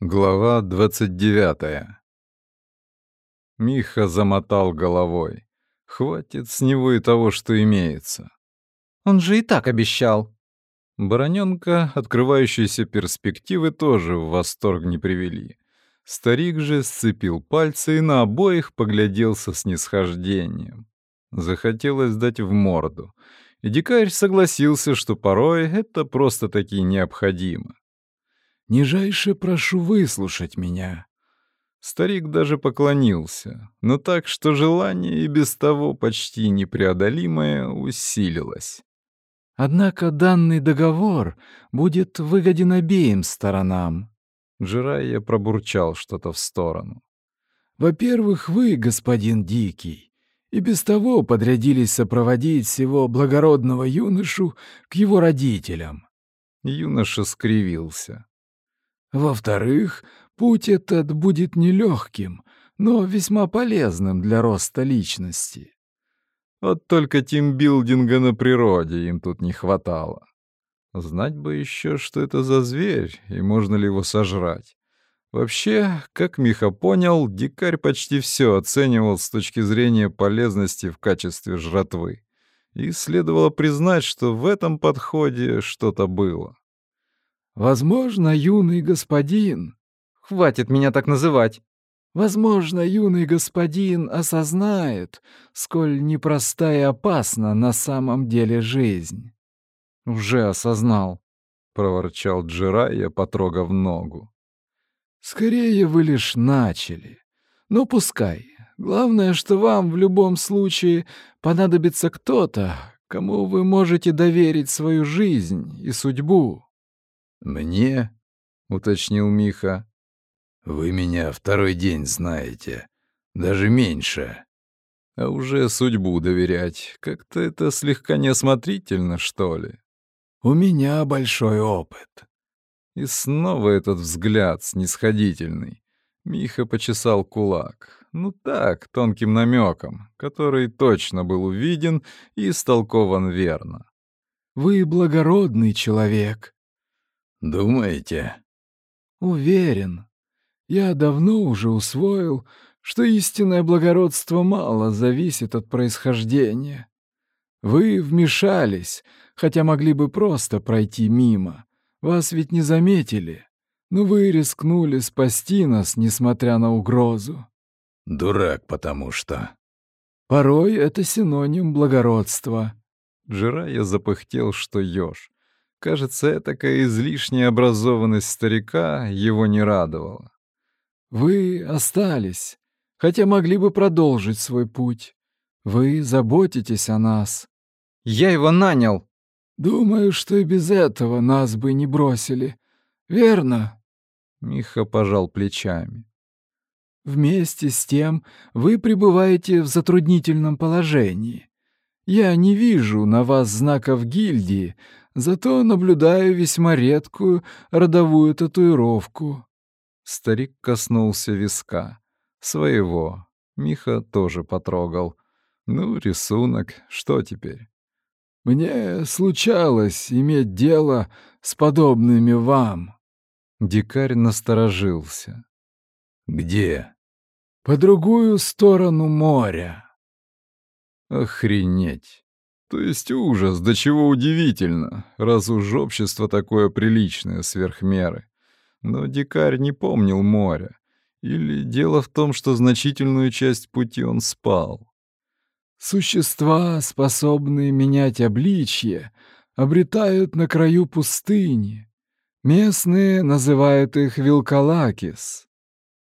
Глава 29 Миха замотал головой. Хватит с него и того, что имеется. Он же и так обещал. Баронёнка, открывающиеся перспективы тоже в восторг не привели. Старик же сцепил пальцы и на обоих поглядел со снисхождением. Захотелось дать в морду. И дикарь согласился, что порой это просто-таки необходимо. Нижайше прошу выслушать меня». Старик даже поклонился, но так, что желание и без того почти непреодолимое усилилось. «Однако данный договор будет выгоден обеим сторонам». Джирайя пробурчал что-то в сторону. «Во-первых, вы, господин Дикий, и без того подрядились сопроводить всего благородного юношу к его родителям». Юноша скривился. Во-вторых, путь этот будет нелегким, но весьма полезным для роста личности. Вот только тимбилдинга на природе им тут не хватало. Знать бы еще, что это за зверь и можно ли его сожрать. Вообще, как Миха понял, дикарь почти все оценивал с точки зрения полезности в качестве жратвы. И следовало признать, что в этом подходе что-то было. Возможно, юный господин... Хватит меня так называть. Возможно, юный господин осознает, сколь непроста и опасна на самом деле жизнь. Уже осознал, — проворчал Джирайя, потрогав ногу. Скорее вы лишь начали. Но пускай. Главное, что вам в любом случае понадобится кто-то, кому вы можете доверить свою жизнь и судьбу. «Мне?» — уточнил Миха. «Вы меня второй день знаете. Даже меньше». А уже судьбу доверять. Как-то это слегка неосмотрительно, что ли? «У меня большой опыт». И снова этот взгляд снисходительный. Миха почесал кулак. Ну так, тонким намеком, который точно был увиден и истолкован верно. «Вы благородный человек», «Думаете?» «Уверен. Я давно уже усвоил, что истинное благородство мало зависит от происхождения. Вы вмешались, хотя могли бы просто пройти мимо. Вас ведь не заметили, но вы рискнули спасти нас, несмотря на угрозу». «Дурак, потому что...» «Порой это синоним благородства». Джирая запыхтел, что ёж. Кажется, такая излишняя образованность старика его не радовала. «Вы остались, хотя могли бы продолжить свой путь. Вы заботитесь о нас». «Я его нанял». «Думаю, что и без этого нас бы не бросили. Верно?» Миха пожал плечами. «Вместе с тем вы пребываете в затруднительном положении. Я не вижу на вас знаков гильдии, Зато наблюдаю весьма редкую родовую татуировку». Старик коснулся виска. Своего. Миха тоже потрогал. Ну, рисунок, что теперь? «Мне случалось иметь дело с подобными вам». Дикарь насторожился. «Где?» «По другую сторону моря». «Охренеть! То есть ужас, до чего удивительно, раз уж общество такое приличное сверх меры. Но дикарь не помнил моря. Или дело в том, что значительную часть пути он спал. Существа, способные менять обличье, обретают на краю пустыни. Местные называют их Вилкалакис.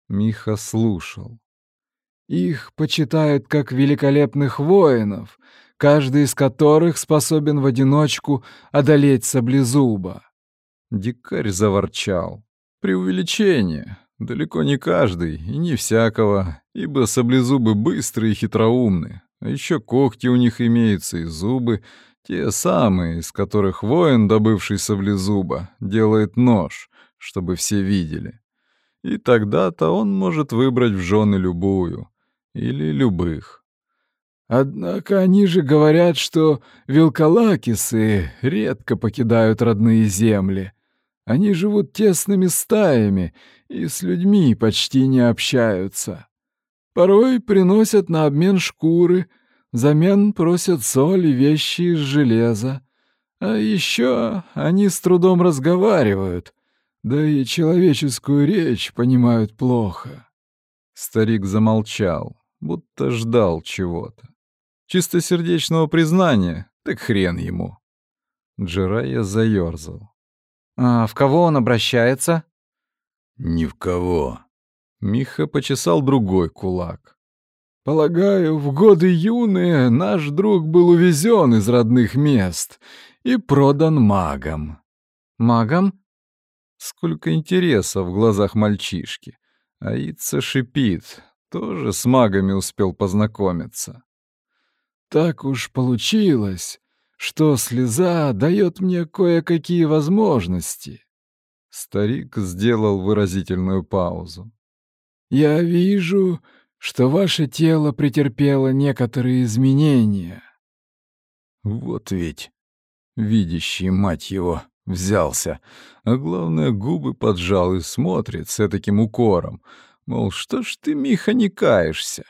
Миха слушал. Их почитают как великолепных воинов, каждый из которых способен в одиночку одолеть саблезуба. Дикарь заворчал. Преувеличение. Далеко не каждый и не всякого, ибо саблезубы быстрые и хитроумны. А еще когти у них имеются и зубы, те самые, из которых воин, добывший саблезуба, делает нож, чтобы все видели. И тогда-то он может выбрать в жены любую или любых. Однако они же говорят, что вилкалакисы редко покидают родные земли. Они живут тесными стаями и с людьми почти не общаются. Порой приносят на обмен шкуры, взамен просят соль и вещи из железа. А еще они с трудом разговаривают, да и человеческую речь понимают плохо. Старик замолчал, будто ждал чего-то. Чистосердечного признания, так хрен ему. Джирайя заёрзал. «А в кого он обращается?» «Ни в кого». Миха почесал другой кулак. «Полагаю, в годы юные наш друг был увезен из родных мест и продан магам». «Магам?» Сколько интереса в глазах мальчишки. Аица шипит, тоже с магами успел познакомиться. «Так уж получилось, что слеза дает мне кое-какие возможности». Старик сделал выразительную паузу. «Я вижу, что ваше тело претерпело некоторые изменения». Вот ведь видящий, мать его, взялся, а главное, губы поджал и смотрит с таким укором, мол, что ж ты, Миха, не каешься?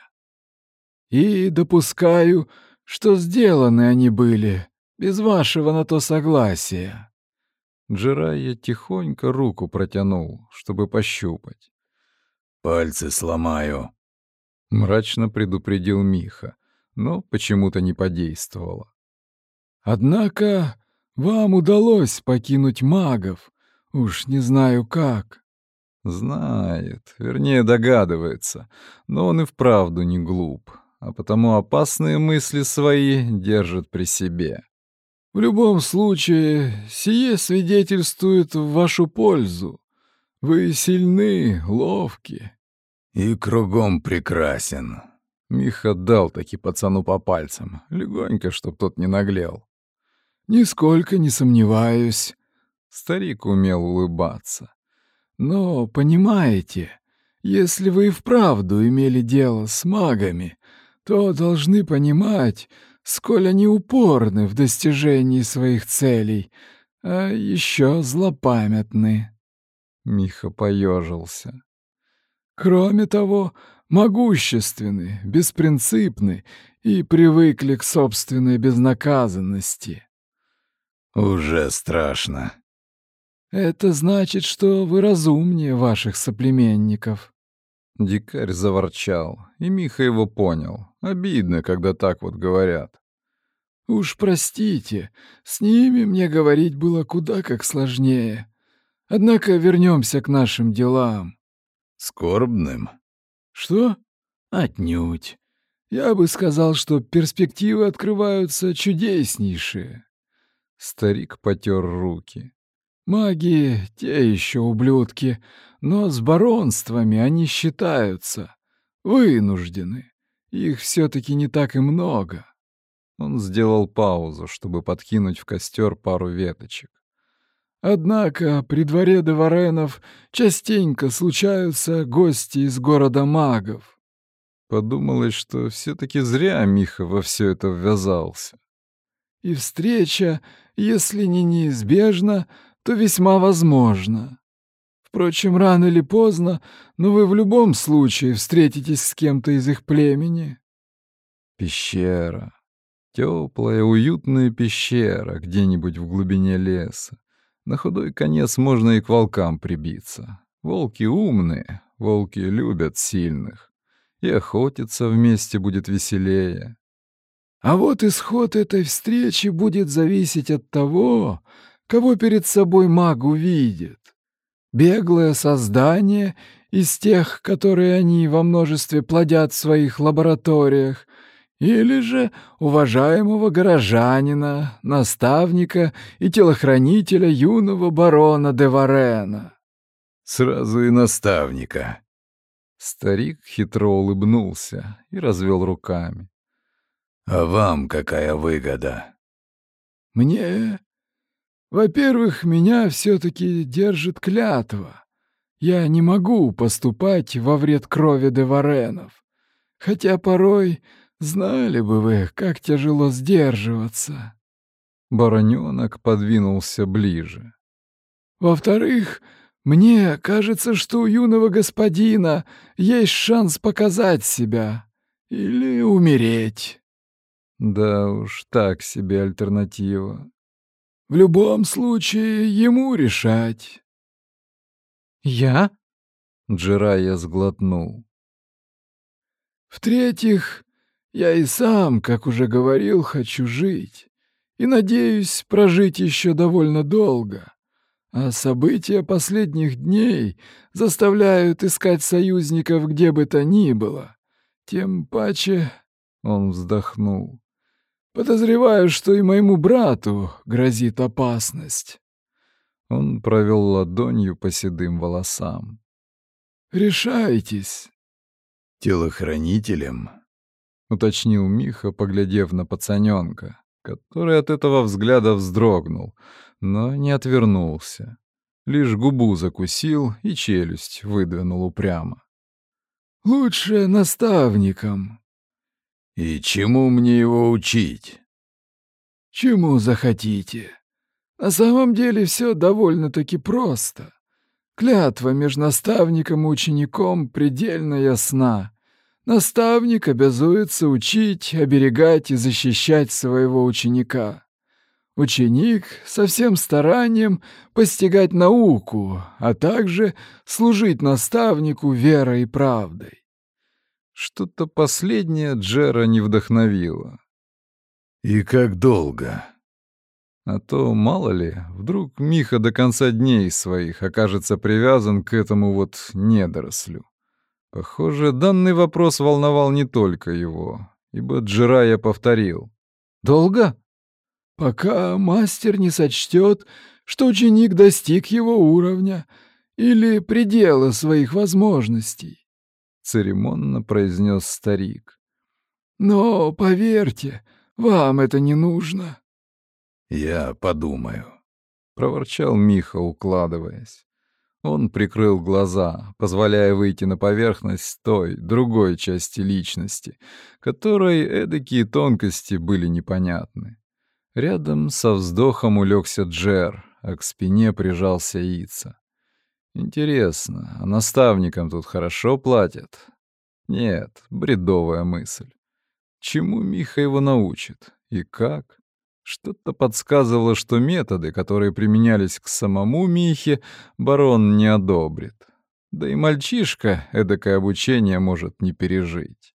«И допускаю, что сделаны они были, без вашего на то согласия». Джирайя тихонько руку протянул, чтобы пощупать. «Пальцы сломаю», — мрачно предупредил Миха, но почему-то не подействовало. «Однако вам удалось покинуть магов, уж не знаю как». Знает, вернее догадывается, но он и вправду не глуп, а потому опасные мысли свои держит при себе. В любом случае, сие свидетельствует в вашу пользу. Вы сильны, ловки. И кругом прекрасен. Миха дал таки пацану по пальцам, легонько, чтоб тот не наглел. Нисколько не сомневаюсь. Старик умел улыбаться. Но, понимаете, если вы и вправду имели дело с магами, то должны понимать, сколь они упорны в достижении своих целей, а еще злопамятны. Миха поежился. Кроме того, могущественны, беспринципны и привыкли к собственной безнаказанности. Уже страшно. Это значит, что вы разумнее ваших соплеменников. Дикарь заворчал, и Миха его понял. Обидно, когда так вот говорят. «Уж простите, с ними мне говорить было куда как сложнее. Однако вернемся к нашим делам». «Скорбным?» «Что? Отнюдь. Я бы сказал, что перспективы открываются чудеснейшие». Старик потер руки. Маги — те еще ублюдки, но с баронствами они считаются. Вынуждены. Их все-таки не так и много. Он сделал паузу, чтобы подкинуть в костер пару веточек. Однако при дворе Деваренов частенько случаются гости из города магов. Подумалось, что все-таки зря Миха во все это ввязался. И встреча, если не неизбежна, то весьма возможно. Впрочем, рано или поздно, но вы в любом случае встретитесь с кем-то из их племени. Пещера. Теплая, уютная пещера где-нибудь в глубине леса. На худой конец можно и к волкам прибиться. Волки умные, волки любят сильных. И охотиться вместе будет веселее. А вот исход этой встречи будет зависеть от того, кого перед собой маг увидит. Беглое создание из тех, которые они во множестве плодят в своих лабораториях, или же уважаемого горожанина, наставника и телохранителя юного барона де Варена. Сразу и наставника. Старик хитро улыбнулся и развел руками. А вам какая выгода? Мне во-первых, меня все-таки держит клятва. Я не могу поступать во вред крови Деваренов. Хотя порой знали бы вы, как тяжело сдерживаться. Баронёнок подвинулся ближе. Во-вторых, мне кажется, что у юного господина есть шанс показать себя или умереть. Да уж, так себе альтернатива. В любом случае, ему решать. Я? Джирайя сглотнул. В-третьих, я и сам, как уже говорил, хочу жить. И надеюсь прожить еще довольно долго. А события последних дней заставляют искать союзников где бы то ни было. Тем паче, — он вздохнул, — подозреваю, что и моему брату грозит опасность. Он провел ладонью по седым волосам. «Решайтесь». «Телохранителем?» — уточнил Миха, поглядев на пацаненка, который от этого взгляда вздрогнул, но не отвернулся. Лишь губу закусил и челюсть выдвинул упрямо. «Лучше наставником». «И чему мне его учить?» «Чему захотите. На самом деле все довольно-таки просто. Клятва между наставником и учеником предельно ясна. Наставник обязуется учить, оберегать и защищать своего ученика. Ученик со всем старанием постигать науку, а также служить наставнику верой и правдой. Что-то последнее Джера не вдохновило. «И как долго?» А то, мало ли, вдруг Миха до конца дней своих окажется привязан к этому вот недорослю. Похоже, данный вопрос волновал не только его, ибо Джирая повторил. «Долго?» «Пока мастер не сочтет, что ученик достиг его уровня или предела своих возможностей», — церемонно произнес старик. «Но, поверьте, вам это не нужно». «Я подумаю», — проворчал Миха, укладываясь. Он прикрыл глаза, позволяя выйти на поверхность той, другой части личности, которой эдакие тонкости были непонятны. Рядом со вздохом улегся Джер, а к спине прижался Ица. Интересно, а наставникам тут хорошо платят? Нет, бредовая мысль. Чему Миха его научит? И как? Что-то подсказывало, что методы, которые применялись к самому Михе, барон не одобрит. Да и мальчишка эдакое обучение может не пережить.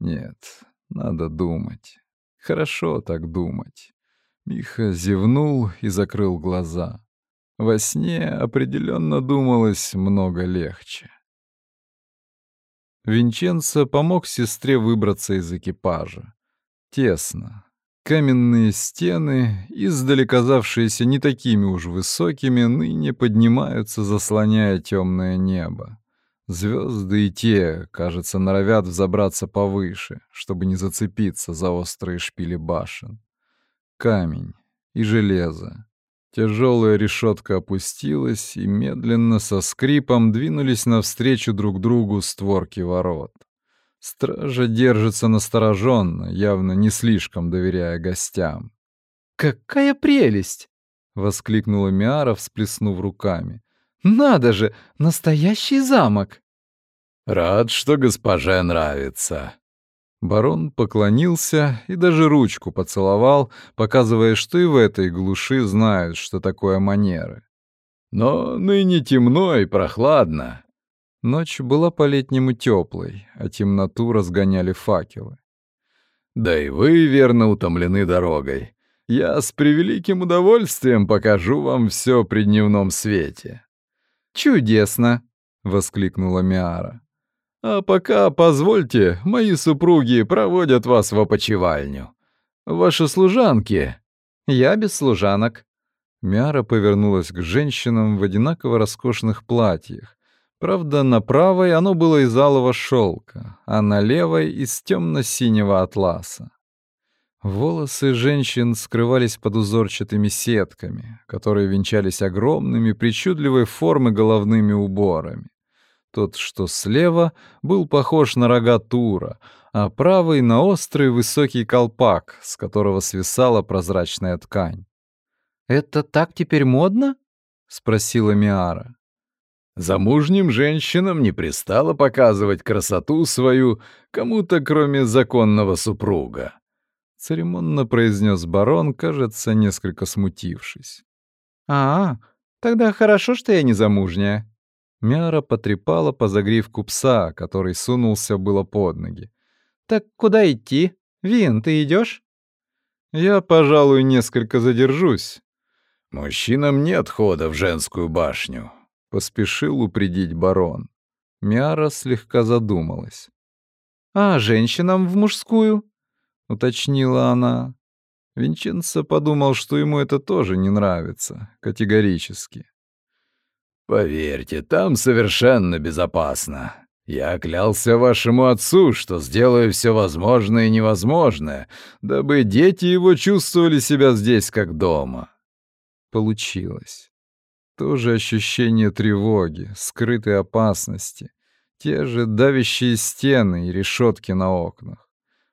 Нет, надо думать. Хорошо так думать. Миха зевнул и закрыл глаза. Во сне определенно думалось много легче. Винченцо помог сестре выбраться из экипажа. Тесно, Каменные стены, издали казавшиеся не такими уж высокими, ныне поднимаются, заслоняя темное небо. Звезды и те, кажется, норовят взобраться повыше, чтобы не зацепиться за острые шпили башен. Камень и железо. Тяжелая решетка опустилась, и медленно со скрипом двинулись навстречу друг другу створки ворот. Стража держится настороженно, явно не слишком доверяя гостям. «Какая прелесть!» — воскликнула Миара, всплеснув руками. «Надо же, настоящий замок!» «Рад, что госпоже нравится!» Барон поклонился и даже ручку поцеловал, показывая, что и в этой глуши знают, что такое манеры. «Но ныне темно и прохладно. Ночь была по-летнему теплой, а темноту разгоняли факелы. «Да и вы, верно, утомлены дорогой. Я с превеликим удовольствием покажу вам все при дневном свете». «Чудесно!» — воскликнула Миара. «А пока, позвольте, мои супруги проводят вас в опочивальню. Ваши служанки...» «Я без служанок». Миара повернулась к женщинам в одинаково роскошных платьях, Правда, на правой оно было из алого шелка, а на левой — из темно-синего атласа. Волосы женщин скрывались под узорчатыми сетками, которые венчались огромными причудливой формы головными уборами. Тот, что слева, был похож на рога тура, а правый — на острый высокий колпак, с которого свисала прозрачная ткань. «Это так теперь модно?» спросила Миара. Замужним женщинам не пристало показывать красоту свою кому-то, кроме законного супруга. Церемонно произнес барон, кажется, несколько смутившись. «А, тогда хорошо, что я не замужняя». Мяра потрепала по загривку пса, который сунулся было под ноги. «Так куда идти? Вин, ты идешь? «Я, пожалуй, несколько задержусь». «Мужчинам нет хода в женскую башню», — поспешил упредить барон. Мяра слегка задумалась. «А женщинам в мужскую?» — уточнила она. Винченцо подумал, что ему это тоже не нравится, категорически. «Поверьте, там совершенно безопасно. Я клялся вашему отцу, что сделаю все возможное и невозможное, дабы дети его чувствовали себя здесь как дома». Получилось. То же ощущение тревоги, скрытой опасности, те же давящие стены и решетки на окнах.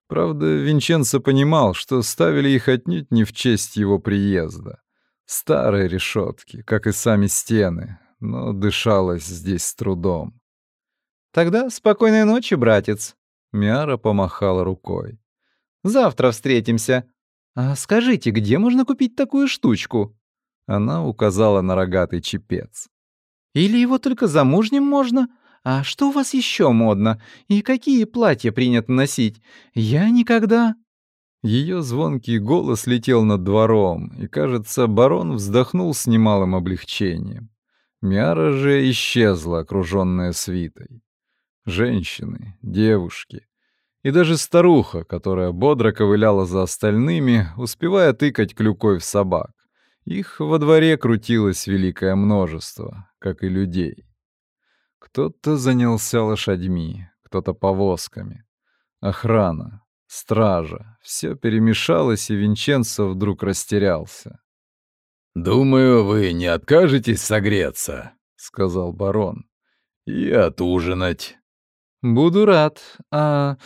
Правда, Винченцо понимал, что ставили их отнюдь не в честь его приезда. Старые решетки, как и сами стены, но дышалось здесь с трудом. «Тогда спокойной ночи, братец!» Миара помахала рукой. «Завтра встретимся. А скажите, где можно купить такую штучку?» Она указала на рогатый чепец. «Или его только замужним можно? «А что у вас еще модно? И какие платья принято носить? Я никогда...» Ее звонкий голос летел над двором, и, кажется, барон вздохнул с немалым облегчением. Миара же исчезла, окруженная свитой. Женщины, девушки и даже старуха, которая бодро ковыляла за остальными, успевая тыкать клюкой в собак. Их во дворе крутилось великое множество, как и людей. Кто-то занялся лошадьми, кто-то повозками. Охрана, стража — все перемешалось, и Винченцо вдруг растерялся. «Думаю, вы не откажетесь согреться», — сказал барон. «И отужинать». «Буду рад. А...»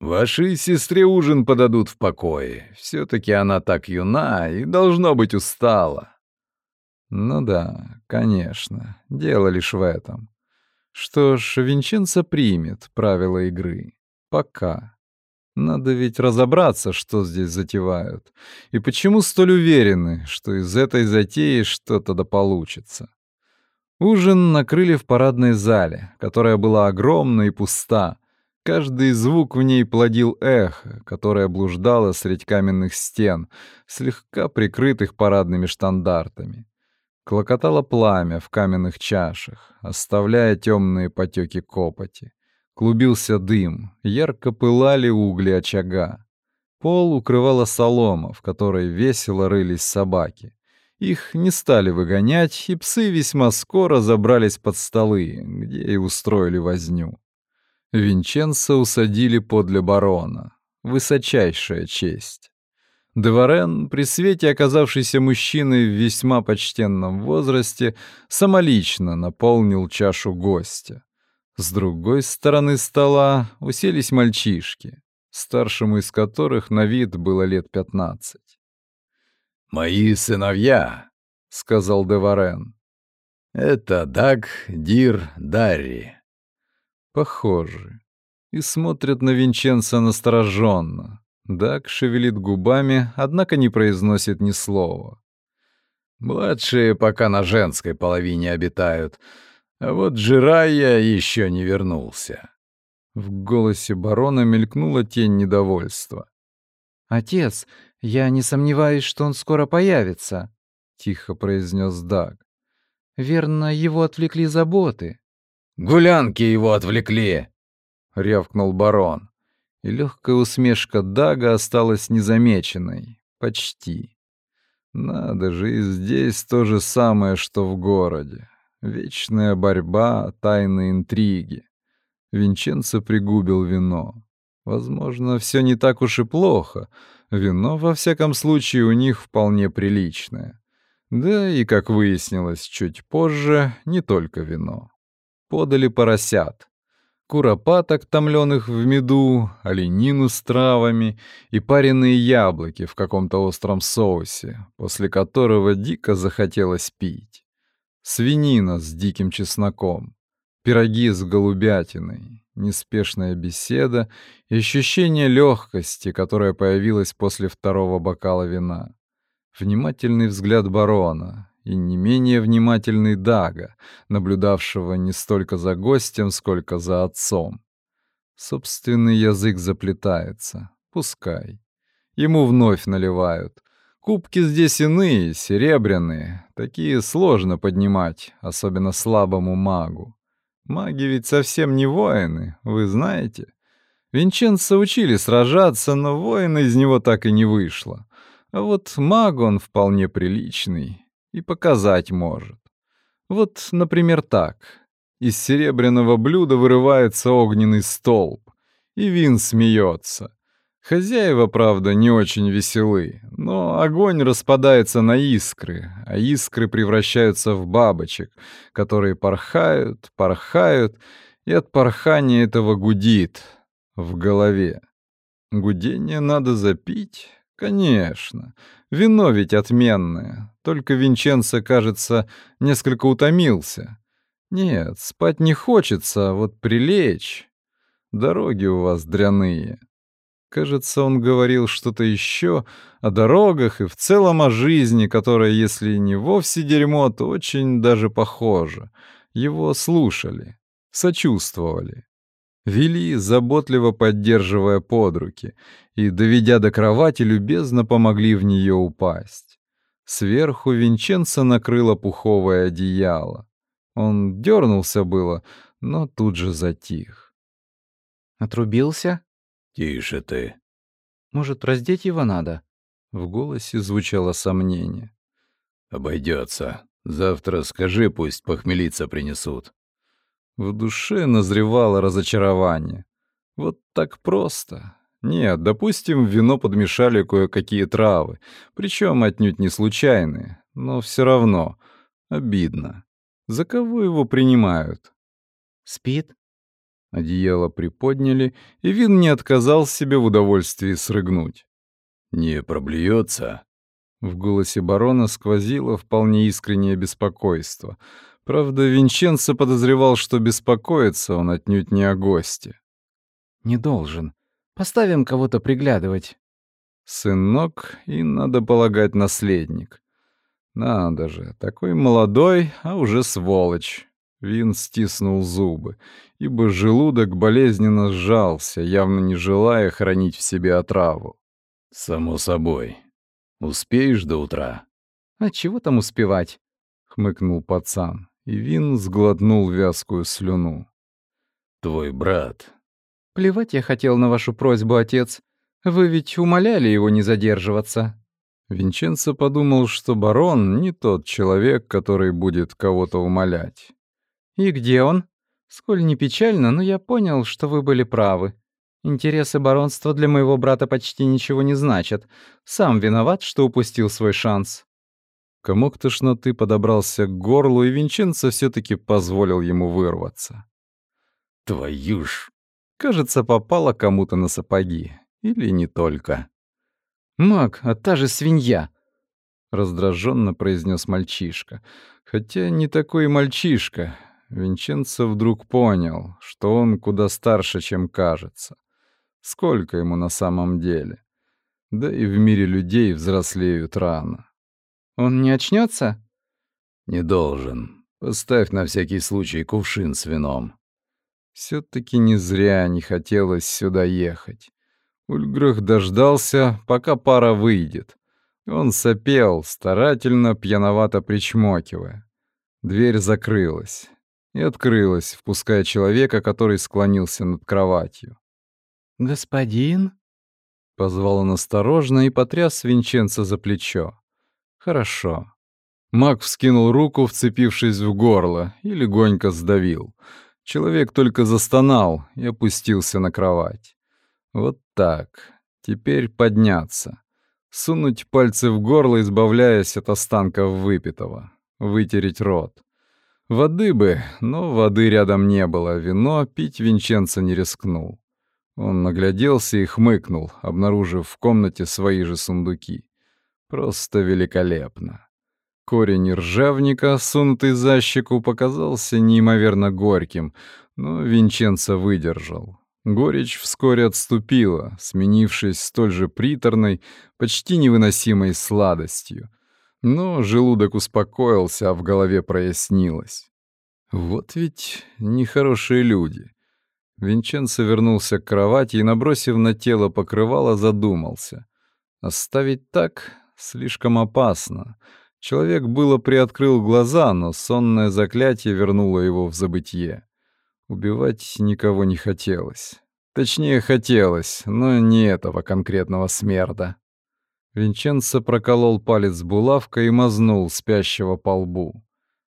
«Вашей сестре ужин подадут в покое. Все-таки она так юна и, должно быть, устала». «Ну да, конечно. Дело лишь в этом. Что ж, Винченцо примет правила игры. Пока. Надо ведь разобраться, что здесь затевают, и почему столь уверены, что из этой затеи что-то да получится. Ужин накрыли в парадной зале, которая была огромна и пуста. Каждый звук в ней плодил эхо, которое блуждало средь каменных стен, слегка прикрытых парадными штандартами. Клокотало пламя в каменных чашах, оставляя темные потеки копоти. Клубился дым, ярко пылали угли очага. Пол укрывала солома, в которой весело рылись собаки. Их не стали выгонять, и псы весьма скоро забрались под столы, где и устроили возню. Винченца усадили подле барона. Высочайшая честь. Деварен, при свете оказавшийся мужчиной в весьма почтенном возрасте, самолично наполнил чашу гостя. С другой стороны стола уселись мальчишки, старшему из которых на вид было лет пятнадцать. «Мои сыновья», — сказал Деварен. «Это Даг, Дир, Дарри». Похожи. И смотрят на Винченца настороженно, Даг шевелит губами, однако не произносит ни слова. «Младшие пока на женской половине обитают, а вот Джирайя еще не вернулся». В голосе барона мелькнула тень недовольства. «Отец, я не сомневаюсь, что он скоро появится», — тихо произнес Даг. «Верно, его отвлекли заботы». «Гулянки его отвлекли!» — рявкнул барон и легкая усмешка Дага осталась незамеченной. Почти. Надо же, и здесь то же самое, что в городе. Вечная борьба, тайные интриги. Винченцо пригубил вино. Возможно, все не так уж и плохо. Вино, во всяком случае, у них вполне приличное. Да и, как выяснилось чуть позже, не только вино. Подали поросят куропаток, томленых в меду, оленину с травами и пареные яблоки в каком-то остром соусе, после которого дико захотелось пить. Свинина с диким чесноком, пироги с голубятиной, неспешная беседа и ощущение легкости, которое появилось после второго бокала вина. Внимательный взгляд барона и не менее внимательный Дага, наблюдавшего не столько за гостем, сколько за отцом. Собственный язык заплетается. Пускай. Ему вновь наливают. Кубки здесь иные, серебряные. Такие сложно поднимать, особенно слабому магу. Маги ведь совсем не воины, вы знаете. Винченца учили сражаться, но воина из него так и не вышло. А вот маг он вполне приличный и показать может. Вот, например, так. Из серебряного блюда вырывается огненный столб, и вин смеется. Хозяева, правда, не очень веселы, но огонь распадается на искры, а искры превращаются в бабочек, которые порхают, порхают, и от порхания этого гудит в голове. Гудение надо запить? Конечно. Вино ведь отменное. Только Винченцо, кажется, несколько утомился. Нет, спать не хочется, а вот прилечь. Дороги у вас дряные. Кажется, он говорил что-то еще о дорогах и в целом о жизни, которая, если не вовсе дерьмо, то очень даже похожа. Его слушали, сочувствовали. Вели, заботливо поддерживая под руки, и, доведя до кровати, любезно помогли в нее упасть. Сверху Винченца накрыло пуховое одеяло. Он дернулся было, но тут же затих. «Отрубился?» «Тише ты». «Может, раздеть его надо?» В голосе звучало сомнение. «Обойдется. Завтра скажи, пусть похмелиться принесут». В душе назревало разочарование. Вот так просто. Нет, допустим, в вино подмешали кое-какие травы, причем отнюдь не случайные, но все равно обидно. За кого его принимают? «Спит?» Одеяло приподняли, и Вин не отказал себе в удовольствии срыгнуть. «Не проблюется?» В голосе барона сквозило вполне искреннее беспокойство. Правда, Винченцо подозревал, что беспокоится он отнюдь не о госте. «Не должен. Поставим кого-то приглядывать». Сынок и, надо полагать, наследник. Надо же, такой молодой, а уже сволочь. Вин стиснул зубы, ибо желудок болезненно сжался, явно не желая хранить в себе отраву. «Само собой. Успеешь до утра?» «А чего там успевать?» — хмыкнул пацан, и Вин сглотнул вязкую слюну. «Твой брат». «Плевать я хотел на вашу просьбу, отец. Вы ведь умоляли его не задерживаться». Винченцо подумал, что барон не тот человек, который будет кого-то умолять. «И где он? Сколь не печально, но я понял, что вы были правы. Интересы баронства для моего брата почти ничего не значат. Сам виноват, что упустил свой шанс». Комок тошноты подобрался к горлу, и Винченцо все таки позволил ему вырваться. «Твою ж!» Кажется, попало кому-то на сапоги. Или не только. «Маг, а та же свинья!» — раздраженно произнес мальчишка. Хотя не такой мальчишка. Винченцо вдруг понял, что он куда старше, чем кажется. Сколько ему на самом деле? Да и в мире людей взрослеют рано. «Он не очнется? «Не должен. Поставь на всякий случай кувшин с вином». все таки не зря не хотелось сюда ехать. Ульграх дождался, пока пара выйдет. Он сопел, старательно, пьяновато причмокивая. Дверь закрылась и открылась, впуская человека, который склонился над кроватью. «Господин?» — позвал он осторожно и потряс Винченца за плечо. «Хорошо». Маг вскинул руку, вцепившись в горло, и легонько сдавил. Человек только застонал и опустился на кровать. Вот так. Теперь подняться. Сунуть пальцы в горло, избавляясь от останков выпитого. Вытереть рот. Воды бы, но воды рядом не было, вино пить Винченцо не рискнул. Он нагляделся и хмыкнул, обнаружив в комнате свои же сундуки. Просто великолепно. Корень ржавника, сунутый за щеку, показался неимоверно горьким, но Винченцо выдержал. Горечь вскоре отступила, сменившись столь же приторной, почти невыносимой сладостью. Но желудок успокоился, а в голове прояснилось. Вот ведь нехорошие люди. Винченцо вернулся к кровати и, набросив на тело покрывало, задумался. Оставить так слишком опасно. Человек было приоткрыл глаза, но сонное заклятие вернуло его в забытье. Убивать никого не хотелось. Точнее, хотелось, но не этого конкретного смерда. Винченцо проколол палец булавкой и мазнул спящего по лбу.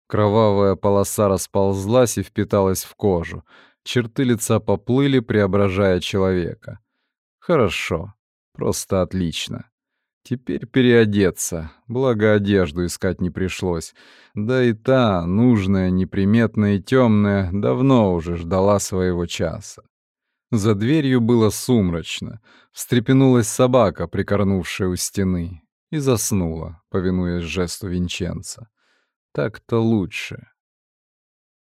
Кровавая полоса расползлась и впиталась в кожу. Черты лица поплыли, преображая человека. Хорошо, просто отлично. Теперь переодеться, благо одежду искать не пришлось. Да и та, нужная, неприметная и темная, давно уже ждала своего часа. За дверью было сумрачно. Встрепенулась собака, прикорнувшая у стены, и заснула, повинуясь жесту Винченца. Так-то лучше.